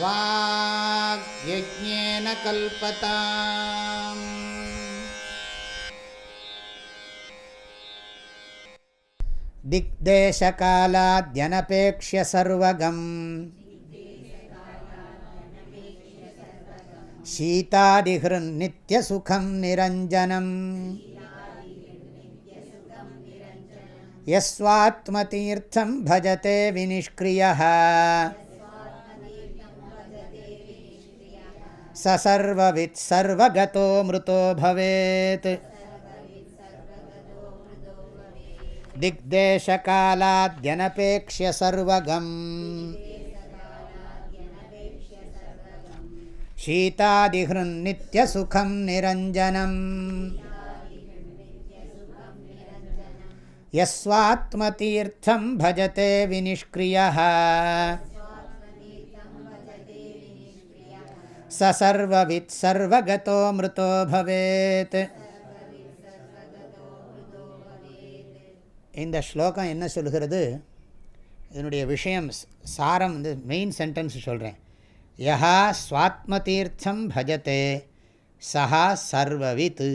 वाग्यज्ञेन कल्पताम्। दिग्देशकालाद्यनपेक्ष्य सर्वगम्। शीतादिहृन्नित्यसुखं निरञ्जनम्। यस्वात्मतीर्थं भजते विनिष्क्रियः। स सर्ववित् सर्वगतो मृतो भवेत्। दिग्देशकालाद्यनपेक्ष्य सर्वगम्। शीतादिहृन्नित्यसुखं निरञ्जनम्। भजते विनिष्क्रियः। சர்வவித் சர்வகதோ மிருதோ பவேத் இந்த ஸ்லோகம் என்ன சொல்கிறது? இதனுடைய விஷயம் சாரம் வந்து மெயின் சென்டென்ஸ் சொல்கிறேன் யஹா ஸ்வாத்ம தீர்த்தம் பஜத்தே சஹா சர்வவித்।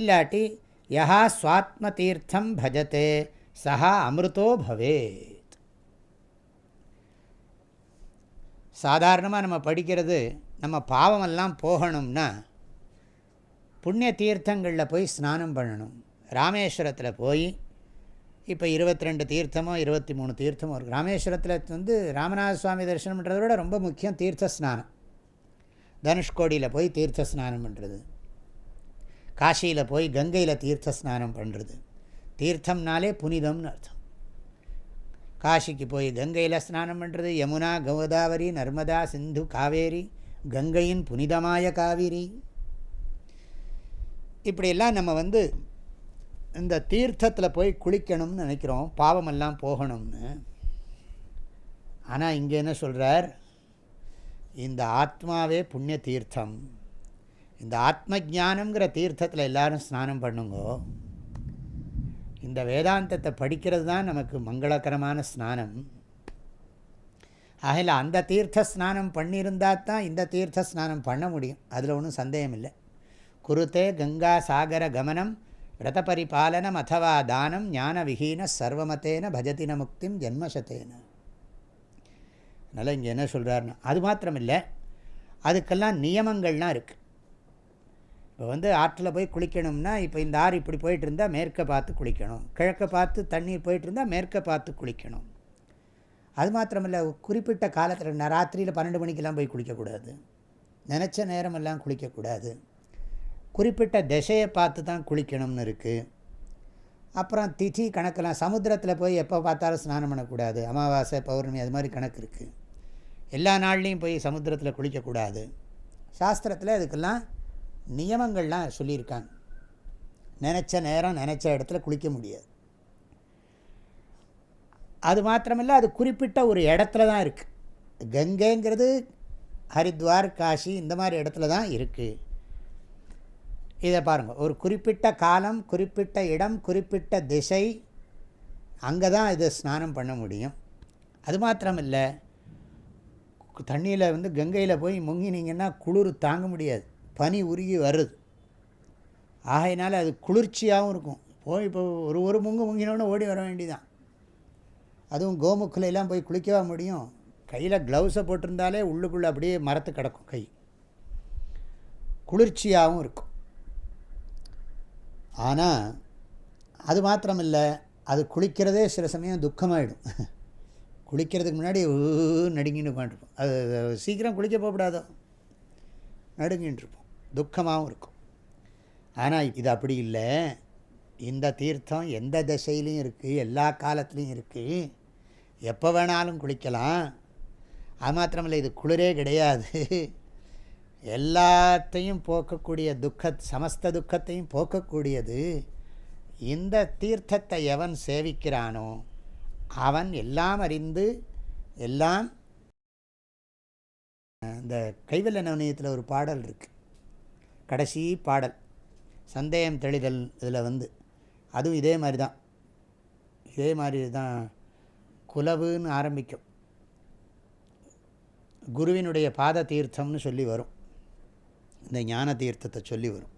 இல்லாட்டி யஹா ஸ்வாத்ம தீர்த்தம் பஜத்தே சஹா அமிர்தோ பவேத் சாதாரணமாக நம்ம படிக்கிறது நம்ம பாவமெல்லாம் போகணும்னா புண்ணிய தீர்த்தங்களில் போய் ஸ்நானம் பண்ணணும். ராமேஸ்வரத்தில் போய் இப்போ இருபத்தி ரெண்டு தீர்த்தமோ இருபத்தி மூணு தீர்த்தமோ இருக்குது ராமேஸ்வரத்தில் வந்து ராமநாத சுவாமி தரிசனம் பண்ணுறத விட ரொம்ப முக்கியம் தீர்த்த ஸ்நானம். தனுஷ்கோடியில் போய் தீர்த்த ஸ்நானம் பண்ணுறது காசியில் போய் கங்கையில் தீர்த்த ஸ்நானம் பண்ணுறது தீர்த்தம்னாலே புனிதம்னு அர்த்தம். காசிக்கு போய் கங்கையில் ஸ்நானம் பண்ணுறது யமுனா கோதாவரி நர்மதா சிந்து காவேரி கங்கையின் புனிதமாய காவிரி. இப்படியெல்லாம் நம்ம வந்து இந்த தீர்த்தத்தில் போய் குளிக்கணும்னு நினைக்கிறோம் பாவமெல்லாம் போகணும்னு. ஆனால் இங்கே என்ன சொல்கிறார் இந்த ஆத்மாவே புண்ணிய தீர்த்தம். இந்த ஆத்ம ஜானங்கிற தீர்த்தத்தில் எல்லோரும் ஸ்நானம் பண்ணுங்கோ. இந்த வேதாந்தத்தை படிக்கிறது தான் நமக்கு மங்களகரமான ஸ்நானம். ஆகல அந்த தீர்த்த ஸ்நானம் பண்ணியிருந்தால் தான் இந்த தீர்த்த ஸ்நானம் பண்ண முடியும். அதில் ஒன்றும் சந்தேகம் இல்லை குருத்தே கங்கா சாகர கமனம் விரதபரிபாலனம் அத்தவா தானம் ஞான விஹீன சர்வமத்தேன பஜதின முக்திம் ஜென்மசத்தேன. அதனால் இங்கே என்ன சொல்கிறாருன்னா அது மாத்திரம் இல்லை அதுக்கெல்லாம் நியமங்கள்லாம் இருக்குது இப்போ வந்து ஆற்றில் போய் குளிக்கணும்னா இப்போ இந்த ஆறு இப்படி போயிட்டு இருந்தால் மேற்கை பார்த்து குளிக்கணும். கிழக்க பார்த்து தண்ணீர் போயிட்டு இருந்தால் மேற்க பார்த்து குளிக்கணும். அது மாத்திரமில்லை குறிப்பிட்ட காலத்தில் ராத்திரியில் பன்னெண்டு மணிக்கெல்லாம் போய் குளிக்கக்கூடாது. நினச்ச நேரமெல்லாம் குளிக்கக்கூடாது. குறிப்பிட்ட திசையை பார்த்து தான் குளிக்கணும்னு இருக்குது அப்புறம் திதி கணக்கெல்லாம் சமுத்திரத்தில் போய் எப்போ பார்த்தாலும் ஸ்நானம் பண்ணக்கூடாது. அமாவாசை பௌர்ணமி அது மாதிரி கணக்கு இருக்குது எல்லா நாள்லேயும் போய் சமுத்திரத்தில் குளிக்கக்கூடாது. சாஸ்திரத்தில் அதுக்கெல்லாம் நியமங்கள்லாம் சொல்லியிருக்காங்க. நினச்ச நேரம் நினச்ச இடத்துல குளிக்க முடியாது. அது மாத்திரமில்லை அது குறிப்பிட்ட ஒரு இடத்துல தான் இருக்குது கங்கைங்கிறது ஹரித்வார் காஷி இந்த மாதிரி இடத்துல தான் இருக்குது இதை பாருங்கள் ஒரு குறிப்பிட்ட காலம் குறிப்பிட்ட இடம் குறிப்பிட்ட திசை அங்கே தான் இதை ஸ்நானம் பண்ண முடியும். அது மாத்திரம் இல்லை தண்ணியில் வந்து கங்கையில் போய் முங்கினீங்கன்னா குளிர் தாங்க முடியாது. பனி உருகி வருது. ஆகையினால அது குளிர்ச்சியாகவும் இருக்கும். போய் இப்போ ஒரு ஒரு முங்கு முங்கினோன்னு ஓடி வர வேண்டிதான் அதுவும் கோமுக்கிலெல்லாம் போய் குளிக்கவா முடியும்? கையில் க்ளவுஸை போட்டிருந்தாலே உள்ளுக்குள்ளே அப்படியே மரத்து கிடக்கும் கை. குளிர்ச்சியாகவும் இருக்கும். ஆனால் அது மாத்திரம் இல்லை அது குளிக்கிறதே சில சமயம் துக்கமாகிடும் குளிக்கிறதுக்கு முன்னாடி நடுங்கின்னு உட்காந்துருப்போம். அது சீக்கிரம் குளிக்க போகக்கூடாதோ? நடுங்கின்னு இருப்போம். துக்கமாகவும் இருக்கும். ஆனால் இது அப்படி இல்லை. இந்த தீர்த்தம் எந்த திசையிலையும் இருக்குது எல்லா காலத்துலேயும் இருக்குது எப்போ வேணாலும் குளிக்கலாம். அது மாத்திரமில்லை இது குளிரே கிடையாது. எல்லாத்தையும் போக்கக்கூடிய துக்க சமஸ்த துக்கத்தையும் போக்கக்கூடியது. இந்த தீர்த்தத்தை எவன் சேவிக்கிறானோ அவன் எல்லாம் அறிந்து எல்லாம் இந்த கைவல்ல நவனியத்தில் ஒரு பாடல் இருக்குது கடைசி பாடல் சந்தேகம் தெளிதல் இதில் வந்து. அதுவும் இதே மாதிரி தான். இதே மாதிரி தான் குலவுன்னு ஆரம்பிக்கும். குருவினுடைய பாத தீர்த்தம்னு சொல்லி வரும். இந்த ஞான தீர்த்தத்தை சொல்லி வரும்.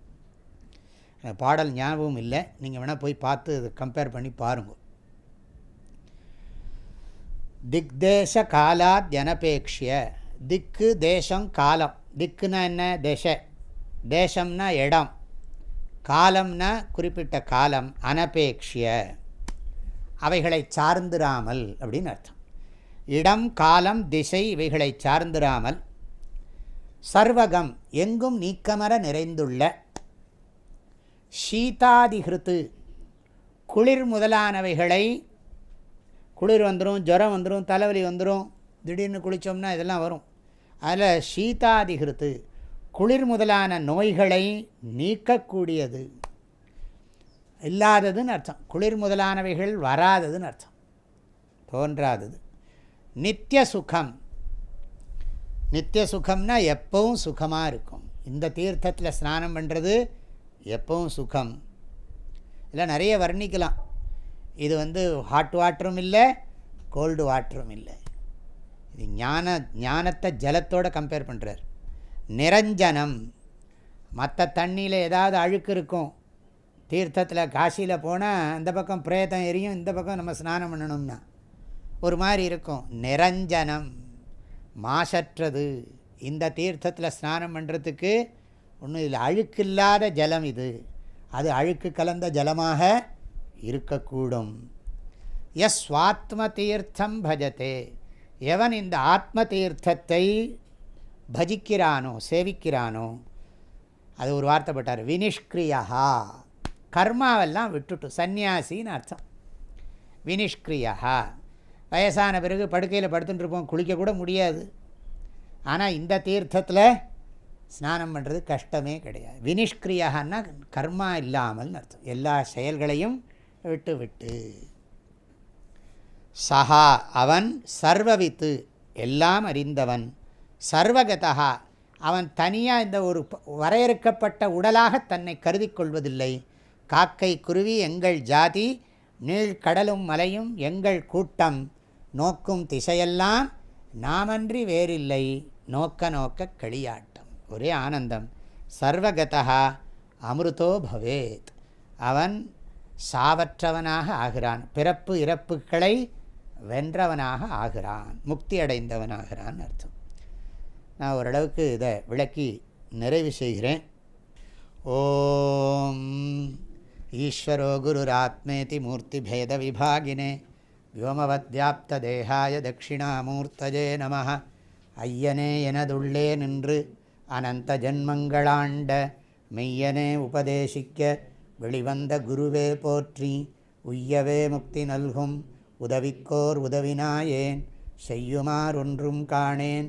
பாடல் ஞாபகம் இல்லை. நீங்கள் வேணால் போய் பார்த்து அதை கம்பேர் பண்ணி பாருங்கள் திக்தேச காலாத் ஜனபேக்ஷிய திக்கு தேசம் காலம். திக்குன்னா என்ன? தேச. தேசம்னா இடம் காலம்னா குறிப்பிட்ட காலம் அனபேக்ஷிய. அவைகளை சார்ந்திராமல் அப்படின்னு அர்த்தம். இடம் காலம் திசை இவைகளை சார்ந்திராமல். சர்வகம் எங்கும் நீக்கமர நிறைந்துள்ள. ஷீதாதிகிருத்து குளிர் முதலானவைகளை குளிர் வந்துடும் ஜுரம் வந்துடும் தலைவலி வந்துடும் திடீர்னு குளித்தோம்னா இதெல்லாம் வரும். அதில் ஷீதாதிகிருத்து குளிர் முதலான நோய்களை நீக்கக்கூடியது. இல்லாததுன்னு அர்த்தம். குளிர் முதலானவைகள் வராததுன்னு அர்த்தம். தோன்றாதது. நித்திய சுகம். நித்திய சுகம்னா எப்பவும் சுகமாக இருக்கும். இந்த தீர்த்தத்தில் ஸ்நானம் பண்ணுறது எப்பவும் சுகம். இல்லை நிறைய வர்ணிக்கலாம். இது வந்து ஹாட் வாட்டரும் இல்லை கோல்டு வாட்டரும் இல்லை. இது ஞான ஞானத்தை ஜலத்தோடு கம்பேர் பண்ணுறார் நிரஞ்சனம். மற்ற தண்ணியில் ஏதாவது அழுக்கு இருக்கும். தீர்த்தத்தில் காசியில் போனால் அந்த பக்கம் பிரேதம் எரியும் இந்த பக்கம் நம்ம ஸ்நானம் பண்ணணும்னா. ஒரு மாதிரி இருக்கும். நிரஞ்சனம். மாசற்றது. இந்த தீர்த்தத்தில் ஸ்நானம் பண்ணுறதுக்கு ஒன்றும் இதில் அழுக்கில்லாத ஜலம் இது. அது அழுக்கு கலந்த ஜலமாக இருக்கக்கூடும். எஸ் சுவாத்ம தீர்த்தம் பஜத்தே எவன் இந்த ஆத்ம தீர்த்தத்தை பஜிக்கிறானோ சேவிக்கிறானோ அது ஒரு வார்த்தைப்பட்டார் வினிஷ்கிரியா. கர்மாவெல்லாம் விட்டுட்டு சந்நியாசின்னு அர்த்தம். வினிஷ்கிரியா. வயசான பிறகு படுக்கையில் படுத்துட்டுருப்போம் குளிக்கக்கூட முடியாது. ஆனால் இந்த தீர்த்தத்தில் ஸ்நானம் பண்ணுறது கஷ்டமே கிடையாது. வினிஷ்கிரியான்னா கர்மா இல்லாமல்னு அர்த்தம். எல்லா செயல்களையும் விட்டு விட்டு சஹா அவன் சர்வவித்து எல்லாம் அறிந்தவன். சர்வகதா. அவன் தனியாக இந்த ஒரு வரையறுக்கப்பட்ட உடலாக தன்னை கருதி கொள்வதில்லை காக்கை குருவி எங்கள் ஜாதி நீழ்கடலும் மலையும் எங்கள் கூட்டம். நோக்கும் திசையெல்லாம் நாமன்றி வேறில்லை. நோக்க நோக்க களியாட்டம். ஒரே ஆனந்தம். சர்வகதா அமிர்தோ பவேத். அவன் சாவற்றவனாக ஆகிறான். பிறப்பு இறப்புகளை வென்றவனாக ஆகிறான். முக்தி அடைந்தவனாகிறான் அர்த்தம். நான் ஓரளவுக்கு இதை விளக்கி நிறைவு செய்கிறேன். ஓம் ஈஸ்வரோ குருராத்மேதி மூர்த்தி பேத விபாகினே வியோமவத்யாப்தேகாய தட்சிணாமூர்த்தஜே நம ஐயனே எனதுள்ளே நின்று அனந்த ஜன்மங்களாண்ட மெய்யனே உபதேசிக்க வெளிவந்த குருவே போற்றி உய்யவே முக்தி நல்கும் உதவிக்கோர் உதவினாயேன். செய்யுமாறொன்றும் காணேன்.